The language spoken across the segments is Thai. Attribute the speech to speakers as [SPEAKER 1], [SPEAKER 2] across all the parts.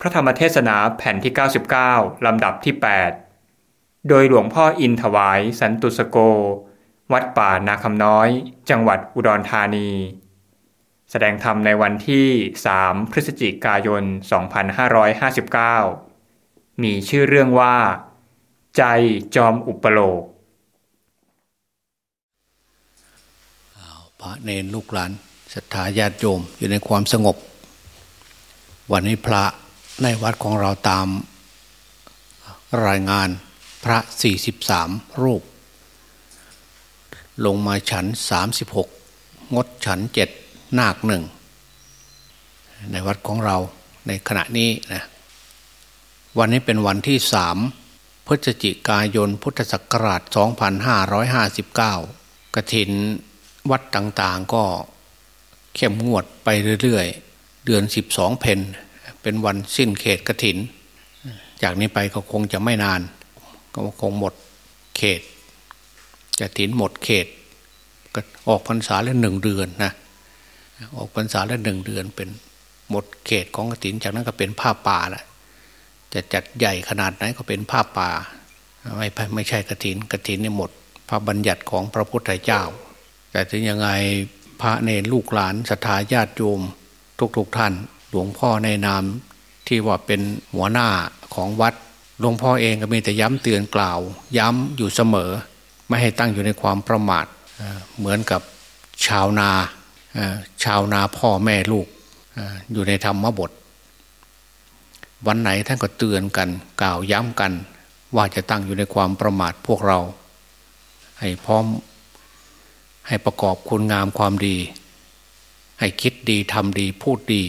[SPEAKER 1] พระธรรมเทศนาแผ่นที่ 99 ลำดับที่ 8 โดยหลวงพ่ออินถวายสันตุสโก วัดป่านาคำน้อย จังหวัดอุดรธานี แสดงธรรมในวันที่ 3 พฤศจิกายน 2559 มีชื่อเรื่องว่า ใจจอมอุปโลก
[SPEAKER 2] พระเนรลูกหลานศรัทธาญาติโยมอยู่ในความสงบ วันนี้พระ ในวัดของเราตามรายงานพระ 43 รูป ลงมาฉัน 36 งดฉันเจ็ดนาคหนึ่ง ในวัดของเราในขณะนี้นะวันนี้เป็นวันที่สามพฤศจิกายนพุทธศักราช 2559 กระถินวัดต่างๆก็เข้มงวดไปเรื่อยๆ เดือน 12 เพน เป็นวันสิ้นเขตกระถิน จากนี้ไปก็คงจะไม่นาน ก็คงหมดเขตกระถินหมดเขตก็ออกพรรษาแล้วหนึ่งเดือนนะออกพรรษาแล้วหนึ่งเดือนเป็นหมดเขตของกระถิน จากนั้นก็เป็นผ้าป่าละจะจัดใหญ่ขนาดไหนก็เป็นผ้าป่าไม่ไม่ใช่กระถินกระถินนี่หมด พระบัญญัติของพระพุทธเจ้า แต่ถึงยังไงพระเนรลูกหลานศรัทธาญาติโยมทุกๆทท่าน หลวงพ่อในนามที่ว่าเป็นหัวหน้าของวัดหลวงพ่อเองก็มีแต่ย้ำเตือนกล่าว ย้ำอยู่เสมอ ไม่ให้ตั้งอยู่ในความประมาทเหมือนกับชาวนาชาวนาพ่อแม่ลูกอยู่ในธรรมบท วันไหนท่านก็เตือนกัน กล่าวย้ำกัน ว่าจะตั้งอยู่ในความประมาทพวกเรา ให้พร้อมให้ประกอบคุณงามความดี ให้คิดดีทำดีพูดดี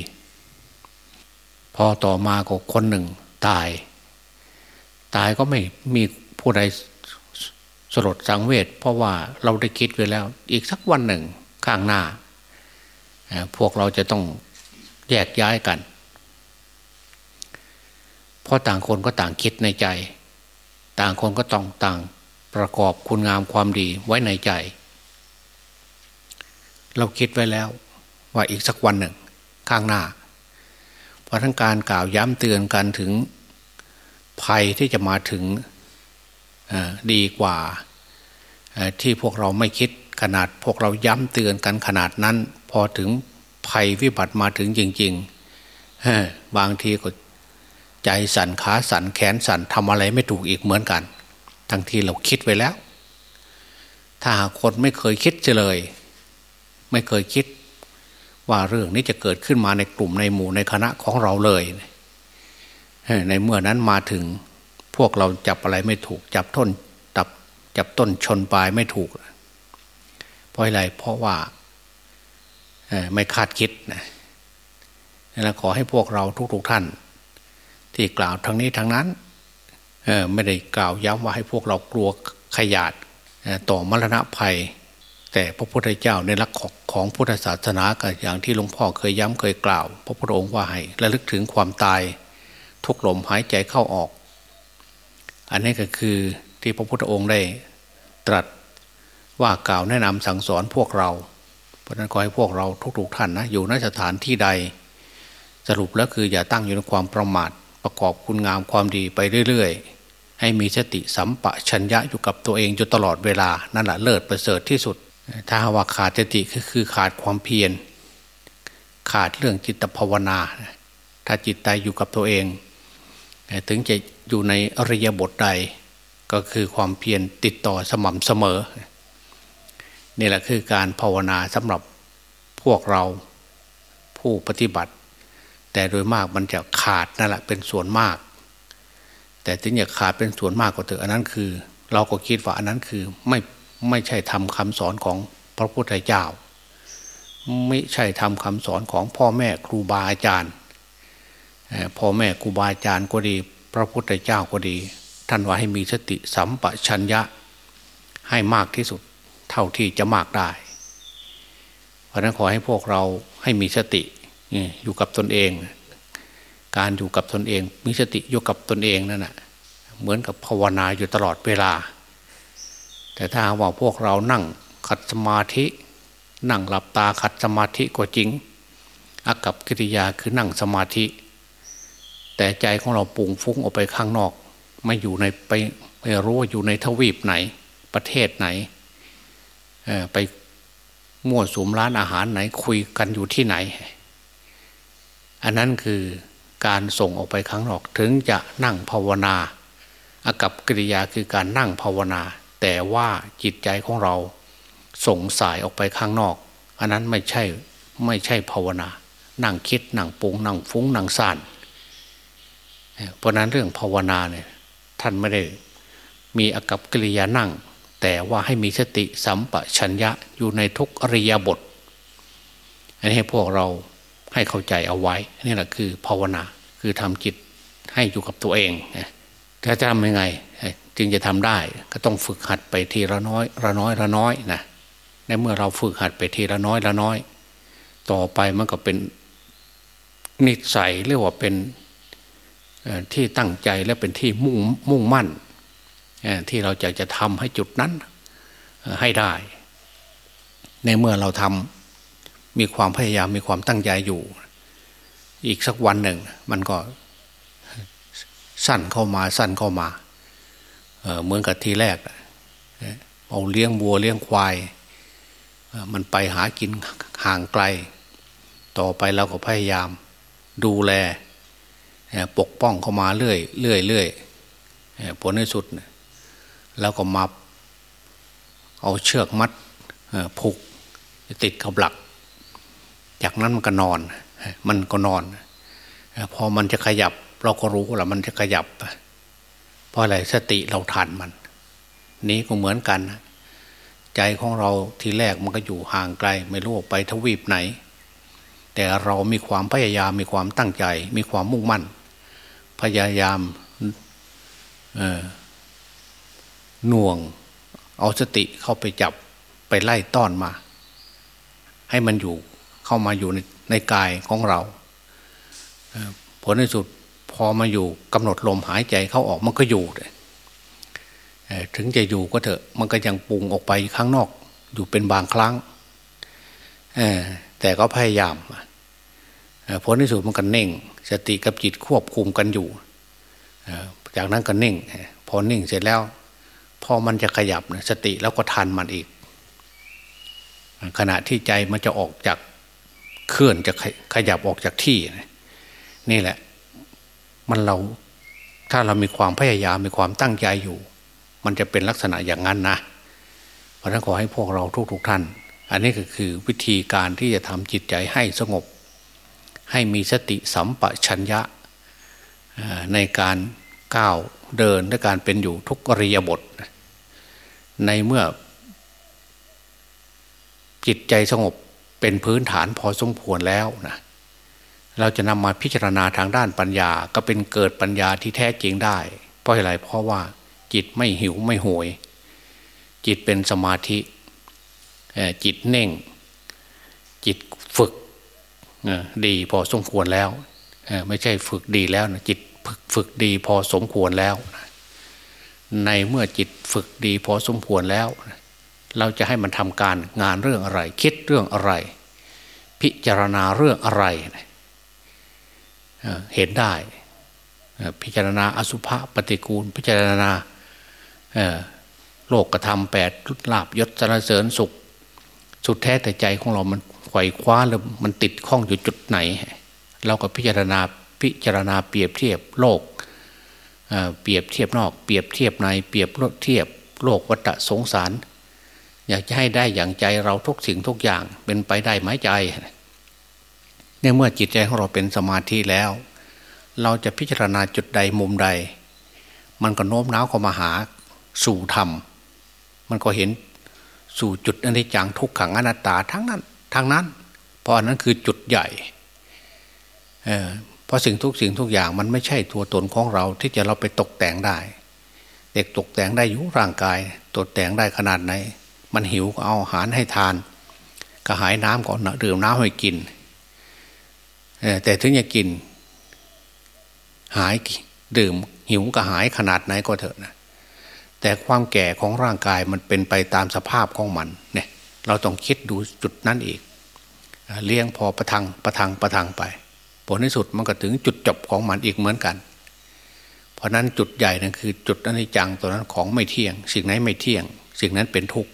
[SPEAKER 2] อต่อมาก็คนหนึ่งตาย ตายก็ไม่มีผู้ใดสลดสังเวชเพราะว่าเราได้คิดไว้แล้ว อีกสักวันหนึ่งข้างหน้า พวกเราจะต้องแยกย้ายกันเพราะต่างคนก็ต่างคิดในใจ ต่างคนก็ต้องต่างประกอบคุณงามความดีไว้ในใจ เราคิดไว้แล้วว่าอีกสักวันหนึ่ง ข้างหน้า เพราะทั้งการกล่าวย้ำเตือนกันถึงภัยที่จะมาถึงดีกว่าที่พวกเราไม่คิดขนาดพวกเราย้ำเตือนกันขนาดนั้น พอถึงภัยวิบัติมาถึงจริงๆบางทีก็ใจสั่นขาสั่นแขนสั่นทำอะไรไม่ถูกอีกเหมือนกัน ทั้งที่เราคิดไว้แล้ว ถ้าหากคนไม่เคยคิดเลย ไม่เคยคิด ว่าเรื่องนี้จะเกิดขึ้นมาในกลุ่มในหมู่ในคณะของเราเลย ในเมื่อนั้นมาถึงพวกเราจับอะไรไม่ถูก จับต้นจับจับต้นชนปลายไม่ถูก เพราะอะไรเพราะว่าไม่คาดคิดนะแล้วขอให้พวกเราทุกๆทท่าน ที่กล่าวทั้งนี้ทั้งนั้นไม่ได้กล่าวย้ำว่าให้พวกเรากลัวขยาดต่อมรณะภัย แต่พระพุทธเจ้าในหลักของพุทธศาสนาก็อย่างที่หลวงพ่อเคยย้ำเคยกล่าว พระพุทธองค์ว่าให้ระลึกถึงความตาย ทุกลมหายใจเข้าออก อันนี้ก็คือที่พระพุทธองค์ได้ตรัสว่ากล่าวแนะนำสั่งสอนพวกเรา เพราะนั้นขอให้พวกเราทุกๆท่านนะอยู่ในสถานที่ใด สรุปแล้วคืออย่าตั้งอยู่ในความประมาทประกอบคุณงามความดีไปเรื่อยๆ ให้มีสติสัมปชัญญะอยู่กับตัวเองอยู่ตลอดเวลานั่นแหละเลิศประเสริฐที่สุด ถ้าว่าขาดสติก็คือขาดความเพียร ขาดเรื่องจิตภาวนา ถ้าจิตใจอยู่กับตัวเอง ถึงจะอยู่ในอริยบทใด ก็คือความเพียรติดต่อสม่ำเสมอ นี่แหละคือการภาวนาสำหรับพวกเราผู้ปฏิบัติ แต่โดยมากมันจะขาดนั่นแหละเป็นส่วนมาก แต่ถึงจะขาดเป็นส่วนมากก็เถอะอันนั้นคือ เราก็คิดว่าอันนั้นคือไม่ ไม่ใช่ทำคำสอนของพระพุทธเจ้า ไม่ใช่ทำคำสอนของพ่อแม่ครูบาอาจารย์พ่อแม่ครูบาอาจารย์ก็ดี พระพุทธเจ้าก็ดี ท่านว่าให้มีสติสัมปชัญญะให้มากที่สุดเท่าที่จะมากได้ เพราะนั้นขอให้พวกเราให้มีสติอยู่กับตนเอง การอยู่กับตนเอง มีสติอยู่กับตนเองนั่นแหะเหมือนกับภาวนาอยู่ตลอดเวลา แต่ถ้าว่าพวกเรานั่งขัดสมาธิ นั่งหลับตาขัดสมาธิก็จริงอากับกิริยาคือนั่งสมาธิ แต่ใจของเราปุ่งฟุ้งออกไปข้างนอก ไม่อยู่ในไปไม่รู้ว่าอยู่ในทวีปไหน ประเทศไหนไปมั่วสุมร้านอาหารไหนคุยกันอยู่ที่ไหน อันนั้นคือการส่งออกไปข้างนอกถึงจะนั่งภาวนาอากับกิริยาคือการนั่งภาวนา แต่ว่าจิตใจของเราส่งสายออกไปข้างนอก อันนั้นไม่ใช่ไม่ใช่ภาวนา นั่งคิดนั่งปุงนั่งฟุ้งนั่งซ่านเพราะนั้นเรื่องภาวนาเนี่ยท่านไม่ได้มีอากับกิริยานั่ง แต่ว่าให้มีสติสัมปชัญญะอยู่ในทุกอริยบท อันนี้ให้พวกเราให้เข้าใจเอาไว้นี่แหละคือภาวนาคือทำจิตให้อยู่กับตัวเองจะทำยังไง จึงจะทำได้ ก็ต้องฝึกหัดไปทีละน้อยละน้อยละน้อยนะในเมื่อเราฝึกหัดไปทีละน้อยละน้อย ต่อไปมันก็เป็นนิสัยเรียกว่าเป็นที่ตั้งใจและเป็นที่มุ่งมุ่งมั่นที่เราจะจะทำให้จุดนั้นให้ได้ ในเมื่อเราทำมีความพยายามมีความตั้งใจอยู่ อีกสักวันหนึ่ง มันก็สั้นเข้ามาสั้นเข้ามา เหมือนกับทีแรกเอาเลี้ยงวัวเลี้ยงควายมันไปหากินห่างไกล ต่อไปเราก็พยายามดูแลปกป้องเข้ามาเรื่อยเรื่อยเรื่อยผลในสุดแล้วก็มาเอาเชือกมัดผูกติดกับหลัก จากนั้นมันก็นอน มันก็นอน พอมันจะขยับ เราก็รู้ว่ามันจะขยับ ราะอะไรสติเราทันมัน นี้ก็เหมือนกัน ใจของเราทีแรกมันก็อยู่ห่างไกล ไม่รู้ไปทวีปไหน แต่เรามีความพยายามมีความตั้งใจ มีความมุ่งมั่น พยายามหน่วง เอาสติเข้าไปจับไปไล่ต้อนมา ให้มันอยู่เข้ามาอยู่ในในกายของเรา ผลในสุด อมาอยู่กำหนดลมหายใจเข้าออกมันก็อยู่เลยถึงจะอยู่ก็เถอะมันก็ยังปรุงออกไปข้างนอกอยู่เป็นบางครั้งแต่ก็พยายามผลที่สุดมันก็เน่ง สติกับจิตควบคุมกันอยู่จากนั้นก็เน่ง พอเน่งเสร็จแล้ว พอมันจะขยับสติแล้วก็ทันมันอีก ขณะที่ใจมันจะออกจากเคลื่อนจะขยับออกจากที่นี่แหละ มันเราถ้าเรามีความพยายามมีความตั้งใจอยู่ มันจะเป็นลักษณะอย่างนั้นนะเพราะนั้นขอให้พวกเราทุกๆทท่าน อันนี้ก็คือวิธีการที่จะทำจิตใจให้สงบ ให้มีสติสัมปชัญญะในการก้าวเดินและการเป็นอยู่ทุกอริยบท ในเมื่อ จิตใจสงบเป็นพื้นฐานพอสมควรแล้วนะ เราจะนำมาพิจารณาทางด้านปัญญา ก็เป็นเกิดปัญญาที่แท้จริงได้ เพราะอะไรเพราะว่าจิตไม่หิวไม่โหย จิตเป็นสมาธิจิตเน่ง จิตฝึกดีพอสมควรแล้วไม่ใช่ฝึกดีแล้วนะจิตฝึกดีพอสมควรแล้ว ในเมื่อจิตฝึกดีพอสมควรแล้ว เราจะให้มันทำการงานเรื่องอะไร คิดเรื่องอะไร พิจารณาเรื่องอะไร เห็นได้ พิจารณาอสุภะปฏิกูล พิจารณาโลกกระทำแปดรุดลาบยศสรรเสริญสุข สุดแท้แต่ใจของเรามันไขว่คว้าหรือมันติดข้องอยู่จุดไหน เราก็พิจารณาพิจารณาเปรียบเทียบโลกเปรียบเทียบนอกเปรียบเทียบในเปรียบเทียบโลกวัฏสงสาร อยากจะให้ได้อย่างใจเราทุกสิ่งทุกอย่างเป็นไปได้ไหมใจ ในเมื่อจิตใจของเราเป็นสมาธิแล้ว เราจะพิจารณาจุดใดมุมใด มันก็โน้มน้าวเข้ามาหาสู่ธรรม มันก็เห็นสู่จุดอนิจจังทุกขังอนัตตาทั้งนั้นทั้งนั้น เพราะอันนั้นคือจุดใหญ่เพราะสิ่งทุกสิ่งทุกอย่างมันไม่ใช่ตัวตนของเราที่จะเราไปตกแต่งได้ เด็กตกแต่งได้อยู่ร่างกาย ตกแต่งได้ขนาดไหน มันหิวก็เอาอาหารให้ทาน กระหายน้ำก่อนดื่มน้ำให้กิน แต่ถึงจะกิน หายดื่มหิวกระหายขนาดไหนก็เถอะนะแต่ความแก่ของร่างกายมันเป็นไปตามสภาพของมันเนี่ย เราต้องคิดดูจุดนั้นอีก เลี้ยงพอประทังประทังประทังไป ผลที่สุดมันก็ถึงจุดจบของมันอีกเหมือนกัน เพราะนั้นจุดใหญ่นั่นคือจุดอนิจจังตัวนั้นของไม่เที่ยง สิ่งไหนไม่เที่ยง สิ่งนั้นเป็นทุกข์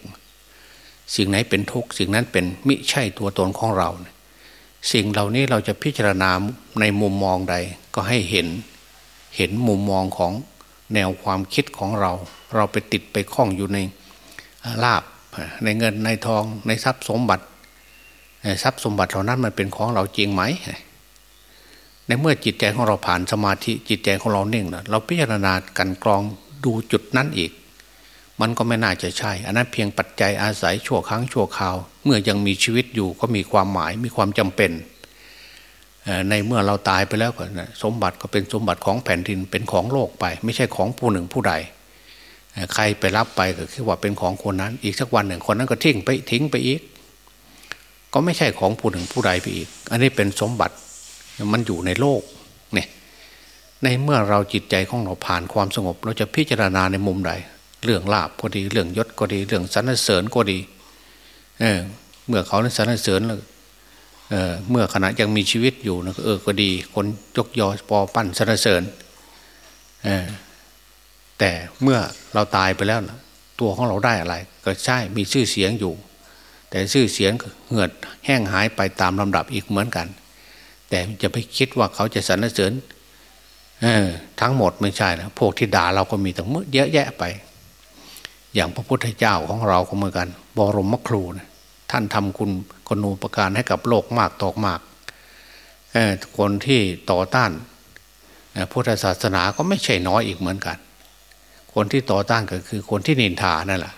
[SPEAKER 2] สิ่งไหนเป็นทุกข์สิ่งนั้นเป็นมิใช่ตัวตนของเรา สิ่งเหล่านี้เราจะพิจารณาในมุมมองใดก็ให้เห็น เห็นมุมมองของแนวความคิดของเรา เราไปติดไปคล้องอยู่ในลาบในเงินในทองในทรัพย์สมบัติทรัพย์สมบัติเหล่านั้นมันเป็นของเราจริงไหม ในเมื่อจิตใจของเราผ่านสมาธิจิตใจของเราเน่งเราพิจารณากันกรองดูจุดนั้นอีก มันก็ไม่น่าจะใช่ อันนั้นเพียงปัจจัยอาศัยชั่วครั้งชั่วคราว เมื่อยังมีชีวิตอยู่ก็มีความหมายมีความจำเป็น ในเมื่อเราตายไปแล้วสมบัติก็เป็นสมบัติของแผ่นดินเป็นของโลกไป ไม่ใช่ของผู้หนึ่งผู้ใด ใครไปรับไปก็คือว่าเป็นของคนนั้น อีกสักวันหนึ่งคนนั้นก็ทิ้งไปทิ้งไปอีก ก็ไม่ใช่ของผู้หนึ่งผู้ใดไปอีก อันนี้เป็นสมบัติมันอยู่ในโลกเนี่ยในเมื่อเราจิตใจของเราผ่านความสงบ เราจะพิจารณาในมุมใด เรื่องลาบก็ดี เรื่องยศก็ดี เรื่องสรรเสริญก็ดีเออเมื่อเขาสรรเสริญเออเมื่อขณะยังมีชีวิตอยู่นะเออก็ดี คนยกยอปอปั้นสรรเสริญเออแต่เมื่อเราตายไปแล้วนะตัวของเราได้อะไร ก็ใช่มีชื่อเสียงอยู่ แต่ชื่อเสียงเหือดแห้งหายไปตามลำดับอีกเหมือนกัน แต่จะไปคิดว่าเขาจะสรรเสริญทั้งหมดไม่ใช่นะพวกที่ด่าเราก็มีตั้งเยอะแยะไป อย่างพระพุทธเจ้าของเราก็เหมือนกัน บรมครูนะท่านทำคุณกนูประการให้กับโลกมากตอกมากคนที่ต่อต้านพุทธศาสนาก็ไม่ใช่น้อยอีกเหมือนกัน คนที่ต่อต้านก็คือคนที่นินทานั่นแหละ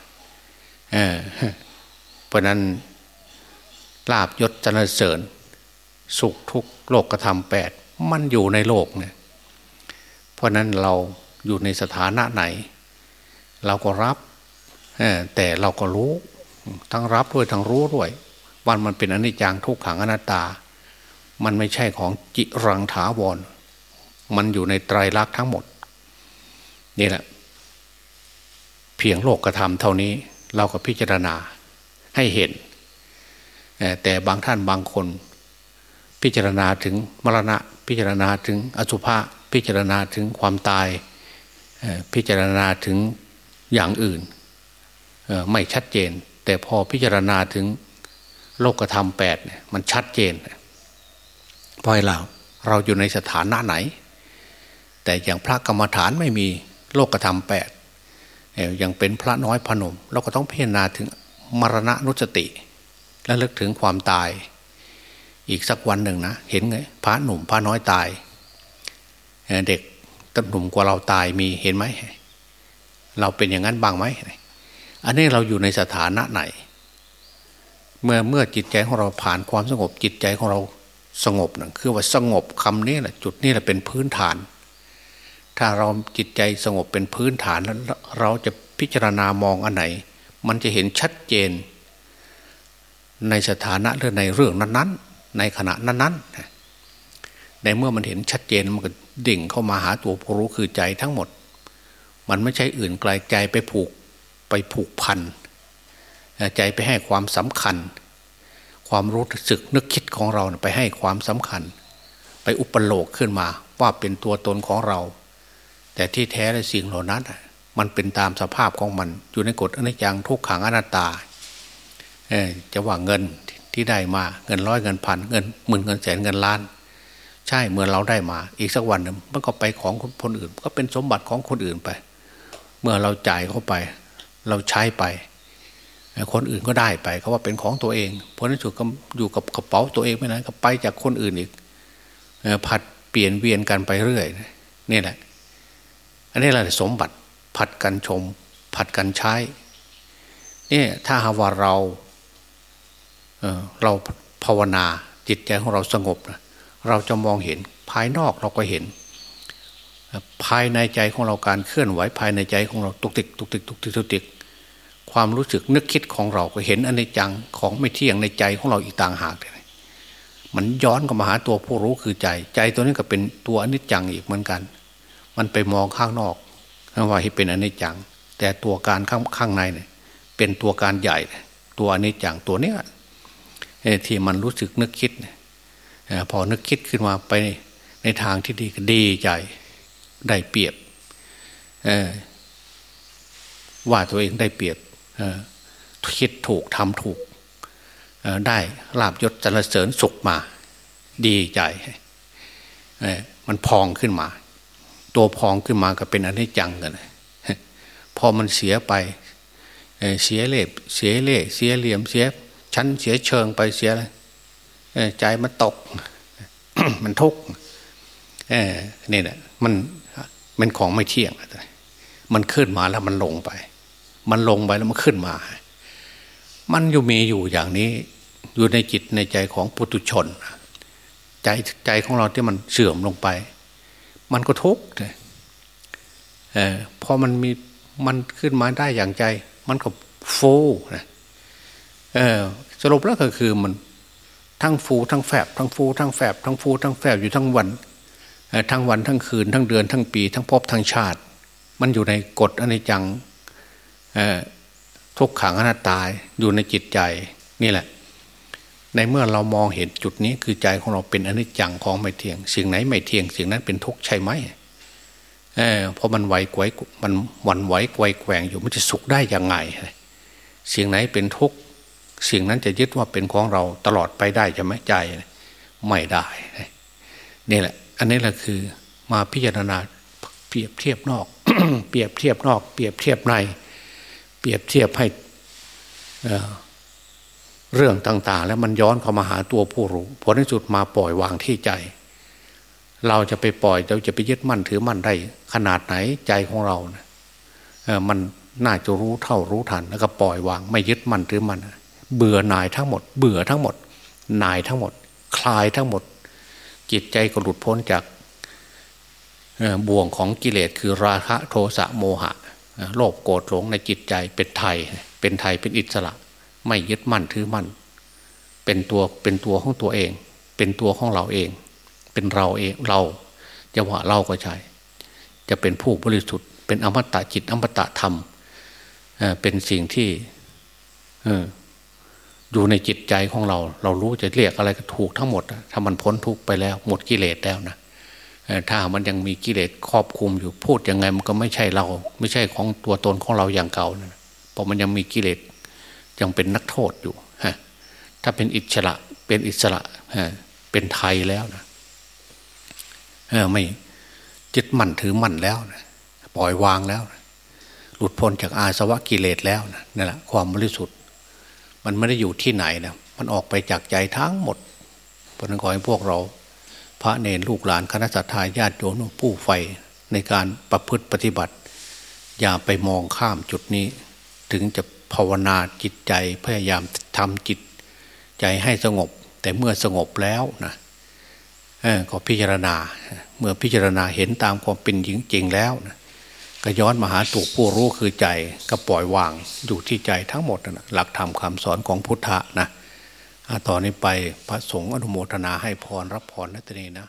[SPEAKER 2] เพราะนั้นลาบยศจรเสริญ สุขทุกโลกกระทำแปดมันอยู่ในโลกเนี่ยเพราะนั้นเราอยู่ในสถานะไหน เราก็รับ แต่เราก็รู้ ทั้งรับด้วยทั้งรู้ด้วยวันมันเป็นอนิจจังทุกขังอนัตตา มันไม่ใช่ของจิรังถาวร มันอยู่ในไตรลักษณ์ทั้งหมด นี่แหละ เพียงโลกกระทำเท่านี้ เราก็พิจารณาให้เห็น แต่บางท่านบางคน พิจารณาถึงมรณะ พิจารณาถึงอสุภะพิจารณาถึงความตาย พิจารณาถึงอย่างอื่น ไม่ชัดเจน แต่พอพิจารณาถึงโลกธรรมแปดเนี่ยมันชัดเจนพอเราเราอยู่ในสถานะไหน แต่อย่างพระกรรมฐานไม่มีโลกธรรมแปดยังเป็นพระน้อยพนม เราก็ต้องพิจารณาถึงมรณะนุสติ และเลึกถึงความตาย อีกสักวันหนึ่งนะ เห็นไงพระหนุ่มพระน้อยตาย เด็กตั้หนุ่มกว่าเราตายมีเห็นไหม เราเป็นอย่างนั้นบ้างไหม อันนี้เราอยู่ในสถานะไหน เมื่อเมื่อจิตใจของเราผ่านความสงบจิตใจของเราสงบนะคือว่าสงบคำนี้แหละจุดนี้แหละเป็นพื้นฐาน ถ้าเราจิตใจสงบเป็นพื้นฐานแล้วเราจะพิจารณามองอันไหน มันจะเห็นชัดเจน ในสถานะหรือในเรื่องนั้น ๆ ในขณะนั้นๆในเมื่อมันเห็นชัดเจนมันก็ดิ่งเข้ามาหาตัวผู้รู้คือใจทั้งหมด มันไม่ใช่อื่นไกลใจไปผูก ไปผูกพันใจไปให้ความสำคัญ ความรู้สึกนึกคิดของเราไปให้ความสำคัญ ไปอุปโลกขึ้นมาว่าเป็นตัวตนของเรา แต่ที่แท้และสิ่งเหล่านั้น มันเป็นตามสภาพของมัน อยู่ในกฎอนิจจังทุกขังอนัตตาจะว่าเงินที่ได้มาเงินร้อยเงินพันเงินหมื่นเงินแสนเงินล้าน ใช่เมื่อเราได้มา อีกสักวันหนึ่งมันก็ไปของคนอื่น ก็เป็นสมบัติของคนอื่นไป เมื่อเราจ่ายเข้าไป เราใช้ไป คนอื่นก็ได้ไปเขาว่าเป็นของตัวเองเพราะนั้นสุดก็อยู่กับกระเป๋าตัวเองไม่นานก็ไปจากคนอื่นอีกผัดเปลี่ยนเวียนกันไปเรื่อยนี่แหละ อันนี้แหละสมบัติผัดกันชม ผัดกันใช้เนี่ยถ้าหาว่าเราเเราภาวนาจิตใจของเราสงบนะเราจะมองเห็นภายนอกเราก็เห็น ภายในใจของเราการเคลื่อนไหวภายในใจของเราตุกติกตุกติกตุกติกตุกติก ความรู้สึกนึกคิดของเราก็เห็นอนในจังของไม่เที่ยงในใจของเราอีกต่างหากเลยมันย้อนกลับมาหาตัวผู้รู้คือใจ ใจตัวนี้ก็เป็นตัวอนิจจังอีกเหมือนกัน มันไปมองข้างนอกว่าให้เป็นอนิจจัง แต่ตัวการข้างข้างในเนี่ยเป็นตัวการใหญ่ ตัวอนิจจังตัวเนี้ยที่มันรู้สึกนึกคิดพอนึกคิดขึ้นมาไปในทางที่ดีก็ดีใจได้เปรียบว่าตัวเองได้เปรียบ คิดถูกทำถูกได้ลาบยศจรรเสริญสุขมา ดีใจมันพองขึ้นมา ตัวพองขึ้นมาก็เป็นอนิจจังกันพอมันเสียไปเสียเล่เสียเล่เสียเหลี่ยมเสียชั้นเสียเชิงไปเสียอะไรใจมันตก มันทุกข์นี่แหละมันมันของไม่เที่ยงมันขึ้นมาแล้วมันลงไป มันลงไปแล้วมันขึ้นมา มันอยู่มีอยู่อย่างนี้ อยู่ในจิตในใจของปุถุชน ใจใจของเราที่มันเสื่อมลงไป มันก็ทุกข์เออพอมันมีมันขึ้นมาได้อย่างใจ มันก็ฟูนะเออสรุปแล้วก็คือมันทั้งฟูทั้งแฝบทั้งฟูทั้งแฝบทั้งฟูทั้งแฝบอยู่ทั้งวันทั้งวันทั้งคืนทั้งเดือนทั้งปี ทั้งพบทั้งชาติ มันอยู่ในกฎอนิจจัง ทุกขังอนัตตาอยู่ในจิตใจนี่แหละ ในเมื่อเรามองเห็นจุดนี้คือใจของเราเป็นอนิจจังของไม่เที่ยง สิ่งไหนไม่เที่ยง สิ่งนั้นเป็นทุกข์ใช่ไหมเออพอมันไหวไกวมันวันไหวไกวแกว่งอยู่มันจะสุขได้ยังไงสิ่งไหนเป็นทุกข์สิ่งนั้นจะยึดว่าเป็นของเราตลอดไปได้ใช่ไหมใจไม่ได้นี่แหละ อันนี้แหละคือมาพิจารณาเปรียบเทียบนอก เปรียบเทียบนอก เปรียบเทียบใน รียบเทียบให้เรื่องต่าง ๆ แล้วมันย้อนเข้ามาหาตัวผู้รู้ผลในสุดมาปล่อยวางที่ใจ เราจะไปปล่อยเราจะไปยึดมั่นถือมั่นได้ ขนาดไหนใจของเราเนะมันน่าจะรู้เท่ารู้ทัน แล้วก็ปล่อยวาง ไม่ยึดมั่นถือมั่นเบื่อหน่ายทั้งหมด เบื่อทั้งหมดหน่ายทั้งหมด คลายทั้งหมด จิตใจก็หลุดพ้นจากบ่วงของกิเลสคือราคะโทสะโมหะ โลภโกรธหลงในจิตใจเป็นไทย เป็นไทยเป็นอิสระ ไม่ยึดมั่นถือมั่น เป็นตัวเป็นตัวของตัวเอง เป็นตัวของเราเอง เป็นเราเองเราจะว่าเราก็ใช่จะเป็นผู้บริสุทธิ์เป็นอมตะจิตอมตะธรรมเป็นสิ่งที่อยู่ในจิตใจของเรา เรารู้จะเรียกอะไรก็ถูกทั้งหมดถ้ามันพ้นทุกไปแล้ว หมดกิเลสแล้วนะ ถ้ามันยังมีกิเลสครอบคุมอยู่พูดยังไงมันก็ไม่ใช่เรา ไม่ใช่ของตัวตนของเราอย่างเก่านะเพราะมันยังมีกิเลสยังเป็นนักโทษอยู่ฮะถ้าเป็นอิสระเป็นอิสระฮะเป็นไทยแล้วนะไม่ยึดมั่นถือมั่นแล้วนะปล่อยวางแล้วนะหลุดพ้นจากอาสวะกิเลสแล้วนะนั่นแหละความบริสุทธิ์ มันไม่ได้อยู่ที่ไหนนะมันออกไปจากใจทั้งหมดเพราะนั้นขอให้พวกเรา พระเนรลูกหลานคณะสัตยาญาติโยมผู้ใฝ่ในการประพฤติปฏิบัติ อย่าไปมองข้ามจุดนี้ ถึงจะภาวนาจิตใจพยายามทำจิตใจให้สงบ แต่เมื่อสงบแล้วนะก็พิจารณา เมื่อพิจารณาเห็นตามความเป็นจริงแล้วนะก็ย้อนมาหาถูกผู้รู้คือใจก็ปล่อยวางอยู่ที่ใจทั้งหมดนะหลักธรรมคำสอนของพุทธะนะ ต่อนนี้ไปพระสงฆ์อนุโมทนาให้พรรับพรนัตนีนะ